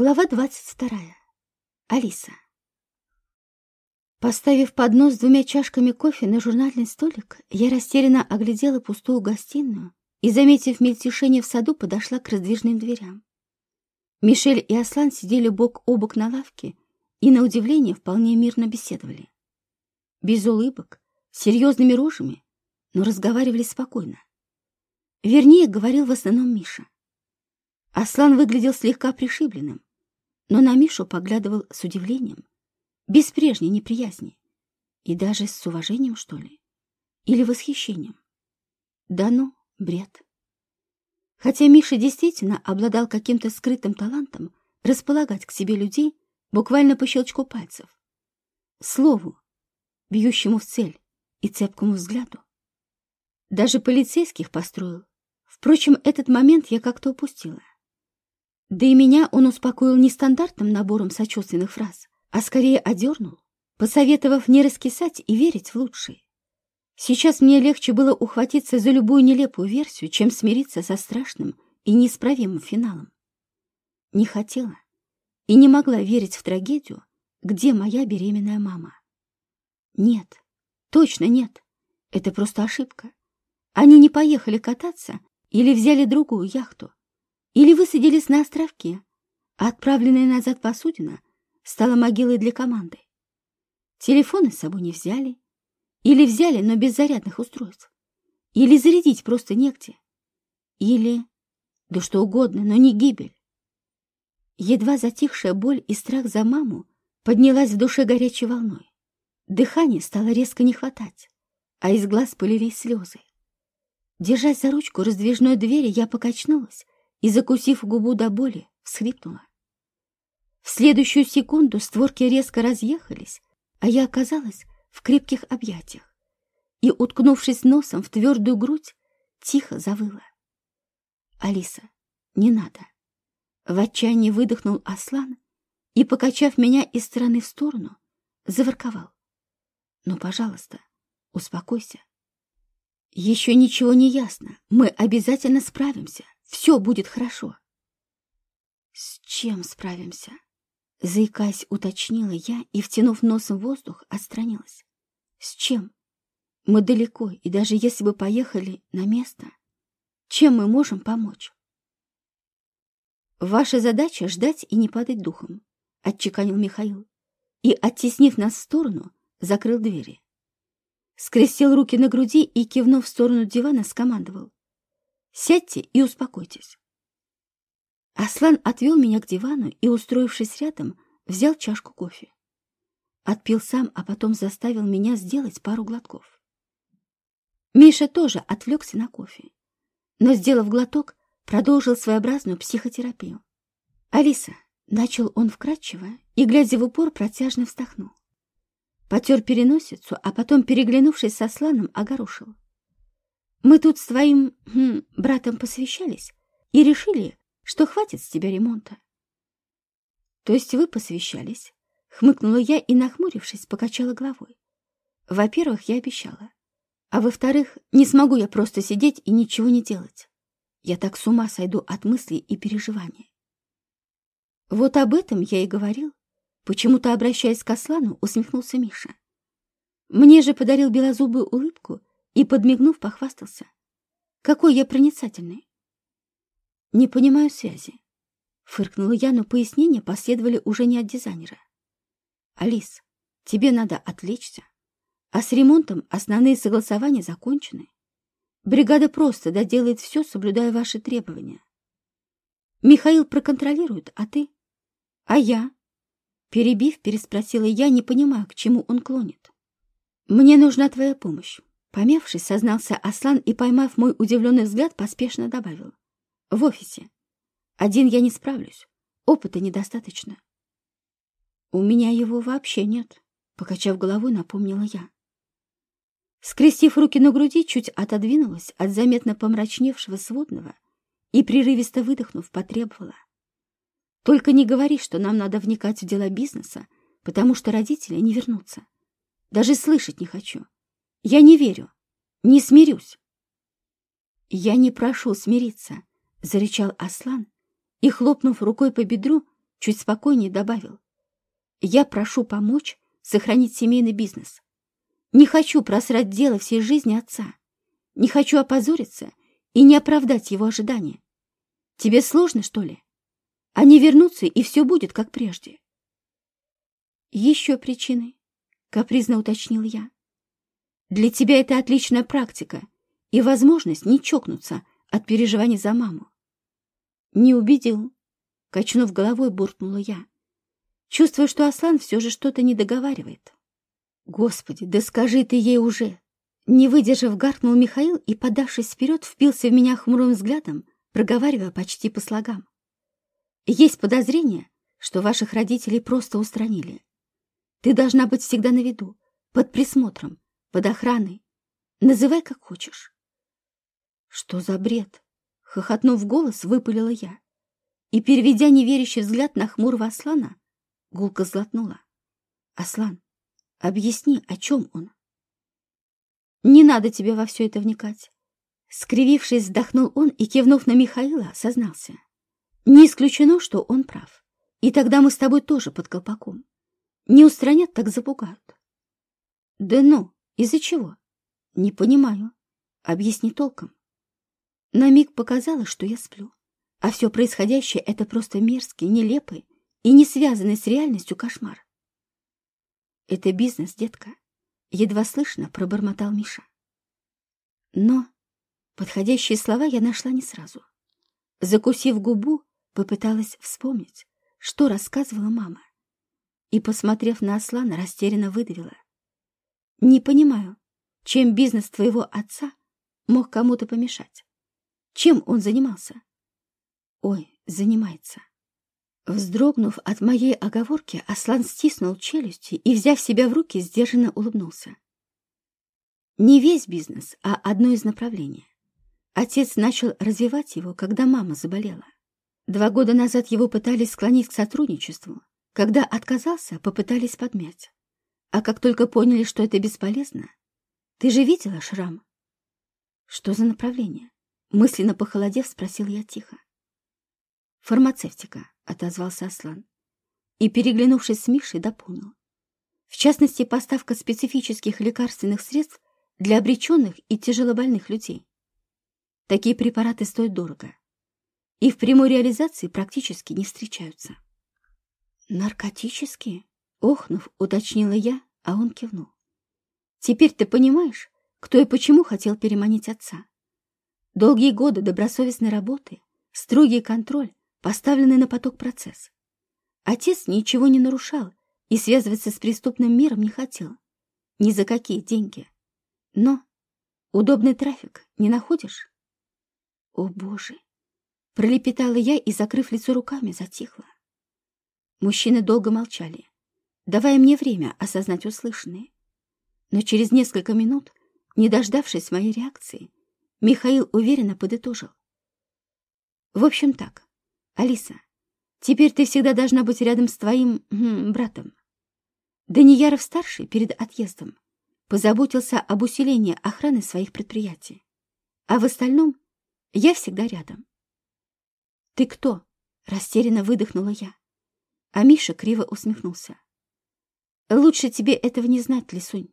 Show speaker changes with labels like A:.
A: Глава двадцать вторая. Алиса. Поставив поднос с двумя чашками кофе на журнальный столик, я растерянно оглядела пустую гостиную и, заметив мельтешение в саду, подошла к раздвижным дверям. Мишель и Аслан сидели бок о бок на лавке и, на удивление, вполне мирно беседовали. Без улыбок, серьезными рожами, но разговаривали спокойно. Вернее, говорил в основном Миша. Аслан выглядел слегка пришибленным, но на Мишу поглядывал с удивлением, без прежней неприязни, и даже с уважением, что ли, или восхищением. Да ну, бред. Хотя Миша действительно обладал каким-то скрытым талантом располагать к себе людей буквально по щелчку пальцев. Слову, бьющему в цель и цепкому взгляду. Даже полицейских построил. Впрочем, этот момент я как-то упустила. Да и меня он успокоил не стандартным набором сочувственных фраз, а скорее одернул, посоветовав не раскисать и верить в лучшее. Сейчас мне легче было ухватиться за любую нелепую версию, чем смириться со страшным и неисправимым финалом. Не хотела и не могла верить в трагедию, где моя беременная мама. Нет, точно нет, это просто ошибка. Они не поехали кататься или взяли другую яхту, или высадились на островке, а отправленная назад посудина стала могилой для команды. Телефоны с собой не взяли, или взяли, но без зарядных устройств, или зарядить просто негде, или... да что угодно, но не гибель. Едва затихшая боль и страх за маму поднялась в душе горячей волной. Дыхание стало резко не хватать, а из глаз полились слезы. Держась за ручку раздвижной двери, я покачнулась и, закусив губу до боли, всхлипнула. В следующую секунду створки резко разъехались, а я оказалась в крепких объятиях и, уткнувшись носом в твердую грудь, тихо завыла. «Алиса, не надо!» В отчаянии выдохнул Аслан и, покачав меня из стороны в сторону, заворковал. «Ну, пожалуйста, успокойся. Еще ничего не ясно. Мы обязательно справимся. Все будет хорошо. С чем справимся? Заикаясь, уточнила я и, втянув носом воздух, отстранилась. С чем? Мы далеко, и даже если бы поехали на место, чем мы можем помочь? Ваша задача — ждать и не падать духом, — отчеканил Михаил, и, оттеснив нас в сторону, закрыл двери. Скрестил руки на груди и, кивнув в сторону дивана, скомандовал. Сядьте и успокойтесь. Аслан отвел меня к дивану и, устроившись рядом, взял чашку кофе. Отпил сам, а потом заставил меня сделать пару глотков. Миша тоже отвлекся на кофе, но, сделав глоток, продолжил своеобразную психотерапию. «Алиса», — начал он вкратчиво и, глядя в упор, протяжно вздохнул. Потер переносицу, а потом, переглянувшись со Сланом, огорошил. Мы тут с твоим хм, братом посвящались и решили, что хватит с тебя ремонта. То есть вы посвящались? Хмыкнула я и, нахмурившись, покачала головой. Во-первых, я обещала. А во-вторых, не смогу я просто сидеть и ничего не делать. Я так с ума сойду от мыслей и переживаний. Вот об этом я и говорил. Почему-то, обращаясь к Аслану, усмехнулся Миша. Мне же подарил белозубую улыбку и, подмигнув, похвастался. «Какой я проницательный!» «Не понимаю связи», — фыркнула я, но пояснения последовали уже не от дизайнера. «Алис, тебе надо отвлечься, а с ремонтом основные согласования закончены. Бригада просто доделает все, соблюдая ваши требования. Михаил проконтролирует, а ты? А я?» Перебив, переспросила я, не понимая, к чему он клонит. «Мне нужна твоя помощь. Помявшись, сознался Аслан и, поймав мой удивленный взгляд, поспешно добавил. В офисе. Один я не справлюсь. Опыта недостаточно. У меня его вообще нет, покачав головой, напомнила я. Скрестив руки на груди, чуть отодвинулась от заметно помрачневшего сводного и, прерывисто выдохнув, потребовала. Только не говори, что нам надо вникать в дела бизнеса, потому что родители не вернутся. Даже слышать не хочу. Я не верю, не смирюсь. Я не прошу смириться, зарычал Аслан и, хлопнув рукой по бедру, чуть спокойнее добавил. Я прошу помочь сохранить семейный бизнес. Не хочу просрать дело всей жизни отца. Не хочу опозориться и не оправдать его ожидания. Тебе сложно, что ли? Они вернутся, и все будет, как прежде. Еще причины, — капризно уточнил я. Для тебя это отличная практика и возможность не чокнуться от переживаний за маму. Не убедил. Качнув головой, буркнула я. Чувствую, что Аслан все же что-то не договаривает. Господи, да скажи ты ей уже! Не выдержав, гаркнул Михаил и, подавшись вперед, впился в меня хмурым взглядом, проговаривая почти по слогам. Есть подозрение, что ваших родителей просто устранили. Ты должна быть всегда на виду, под присмотром, под охраной. Называй как хочешь. Что за бред? Хохотнув голос, выпалила я. И, переведя неверящий взгляд на хмурого Аслана, гулко злотнула. Аслан, объясни, о чем он? Не надо тебе во все это вникать. Скривившись, вздохнул он и, кивнув на Михаила, сознался. Не исключено, что он прав. И тогда мы с тобой тоже под колпаком. Не устранят, так запугают. Да ну, из-за чего? Не понимаю. Объясни толком. На миг показалось, что я сплю. А все происходящее — это просто мерзкий, нелепый и не связанный с реальностью кошмар. Это бизнес, детка. Едва слышно пробормотал Миша. Но подходящие слова я нашла не сразу. Закусив губу, попыталась вспомнить, что рассказывала мама и, посмотрев на Аслана, растерянно выдавила. «Не понимаю, чем бизнес твоего отца мог кому-то помешать? Чем он занимался?» «Ой, занимается». Вздрогнув от моей оговорки, Аслан стиснул челюсти и, взяв себя в руки, сдержанно улыбнулся. Не весь бизнес, а одно из направлений. Отец начал развивать его, когда мама заболела. Два года назад его пытались склонить к сотрудничеству, когда отказался, попытались подмять. А как только поняли, что это бесполезно... Ты же видела шрам? Что за направление? Мысленно похолодев, спросил я тихо. Фармацевтика, отозвался Аслан. И, переглянувшись с Мишей, дополнил. В частности, поставка специфических лекарственных средств для обреченных и тяжелобольных людей. Такие препараты стоят дорого. И в прямой реализации практически не встречаются. «Наркотические?» — охнув, уточнила я, а он кивнул. «Теперь ты понимаешь, кто и почему хотел переманить отца? Долгие годы добросовестной работы, строгий контроль, поставленный на поток процесс. Отец ничего не нарушал и связываться с преступным миром не хотел. Ни за какие деньги. Но удобный трафик не находишь? О, Боже! Пролепетала я и, закрыв лицо руками, затихла. Мужчины долго молчали, давая мне время осознать услышанное. Но через несколько минут, не дождавшись моей реакции, Михаил уверенно подытожил. В общем так, Алиса, теперь ты всегда должна быть рядом с твоим хм, братом. Данияров-старший перед отъездом позаботился об усилении охраны своих предприятий. А в остальном я всегда рядом. «Ты кто?» — растерянно выдохнула я. А Миша криво усмехнулся. «Лучше тебе этого не знать, Лисунь.